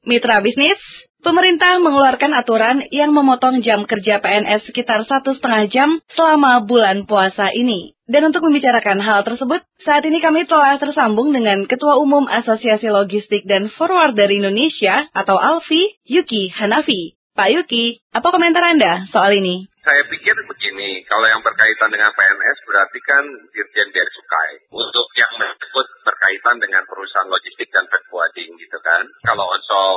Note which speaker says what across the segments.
Speaker 1: Mitra bisnis, pemerintah mengeluarkan aturan yang memotong jam kerja PNS sekitar satu setengah jam selama bulan puasa ini. Dan untuk membicarakan hal tersebut, saat ini kami telah tersambung dengan Ketua Umum Asosiasi Logistik dan Forwarder Indonesia atau ALFI, Yuki Hanafi. Pak Yuki, apa komentar Anda soal ini?
Speaker 2: Saya pikir begini, kalau yang berkaitan dengan PNS berarti kan Dirjen Bea Cukai. Untuk yang menyebut berkaitan dengan perusahaan logistik dan freight gitu kan. Kalau unsur,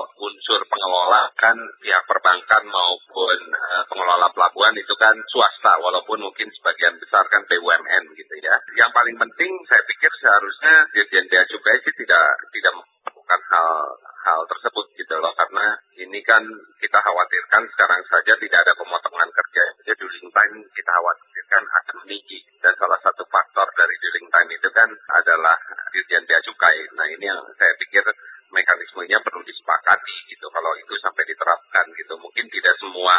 Speaker 2: walaupun mungkin sebagian besar kan BUMN gitu ya. Yang paling penting saya pikir seharusnya Dirjen Bea Cukai sih tidak tidak melakukan hal hal tersebut gitu loh. Karena ini kan kita khawatirkan sekarang saja tidak ada pemotongan kerja. Jadi dwelling time kita khawatirkan akan meninggi. Dan salah satu faktor dari dwelling time itu kan adalah dirjen bea cukai. Nah ini yang saya pikir mekanismenya perlu disepakati gitu. Kalau itu sampai diterapkan gitu mungkin tidak semua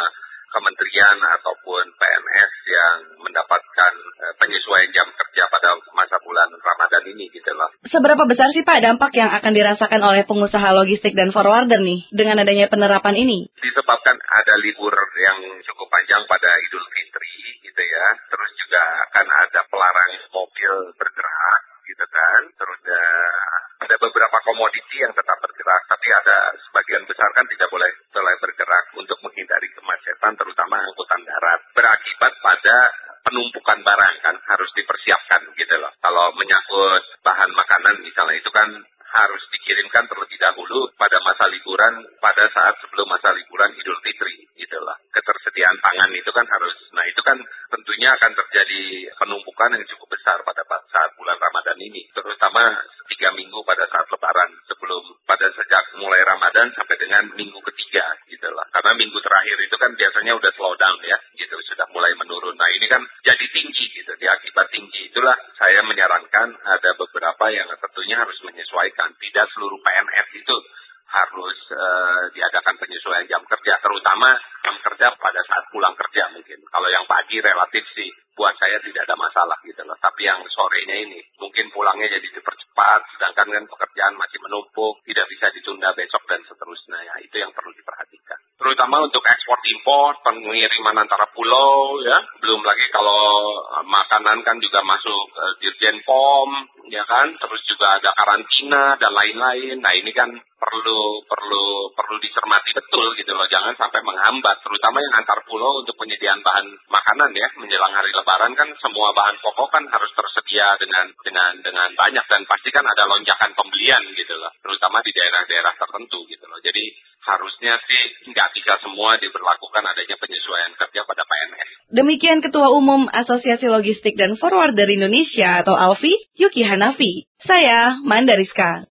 Speaker 2: kementerian ataupun PNS yang mendapatkan eh, penyesuaian jam kerja pada masa bulan Ramadan ini gitu loh.
Speaker 1: Seberapa besar sih Pak dampak yang akan dirasakan oleh pengusaha logistik dan forwarder nih dengan adanya penerapan ini?
Speaker 2: Disebabkan ada libur yang cukup panjang pada Idul Fitri gitu ya. Terus juga akan ada pelarangan mobil bergerak gitu kan. Terus uh, ada beberapa komoditi yang tetap bergerak, tapi ada sebagian besar kan tidak boleh boleh bergerak untuk menghindari kemacetan, terutama angkutan darat. Berakibat pada penumpukan barang kan harus dipersiapkan gitu loh. Kalau menyangkut bahan makanan misalnya itu kan harus dikirimkan terlebih dahulu pada masa liburan pada saat sebelum masa liburan Idul Fitri gitu loh. Ketersediaan pangan itu kan harus nah itu kan tentunya akan terjadi penumpukan yang cukup besar pada saat bulan Ramadan ini terutama tiga minggu pada saat lebaran sebelum pada sejak mulai Ramadan sampai dengan minggu ketiga gitu loh. Karena minggu terakhir itu kan biasanya udah slow down ya gitu sudah mulai menurun. Nah ini kan jadi tinggi gitu di akibat tinggi itulah saya menyarankan ada beberapa yang tentunya harus menyesuaikan tidak seluruh PNS itu harus uh, diadakan penyesuaian jam kerja, terutama jam kerja pada saat pulang kerja mungkin. Kalau yang pagi relatif sih buat saya tidak ada masalah gitu loh. Tapi yang sorenya ini mungkin pulangnya jadi dipercepat, sedangkan kan pekerjaan masih menumpuk, tidak bisa ditunda besok dan seterusnya. Ya, itu yang perlu diperhatikan. Terutama untuk ekspor impor, pengiriman antara pulau ya. Belum lagi kalau eh, makanan kan juga masuk uh, Dirjen POM, ya kan. Terus juga ada karantina dan lain-lain. Nah ini kan perlu perlu perlu dicermati betul gitu loh. Jangan sampai menghambat, terutama yang antar pulau untuk penyediaan bahan makanan ya menjelang hari Lebaran kan semua bahan pokok kan harus tersedia dengan dengan dengan banyak dan pasti kan ada lonjakan pembelian gitu loh, terutama di daerah-daerah tertentu gitu loh. Jadi harusnya sih nggak bisa semua diberlakukan adanya penyesuaian kerja pada PNS.
Speaker 1: Demikian Ketua Umum Asosiasi Logistik dan Forwarder Indonesia atau ALFI, Yuki Hanafi. Saya Mandariska.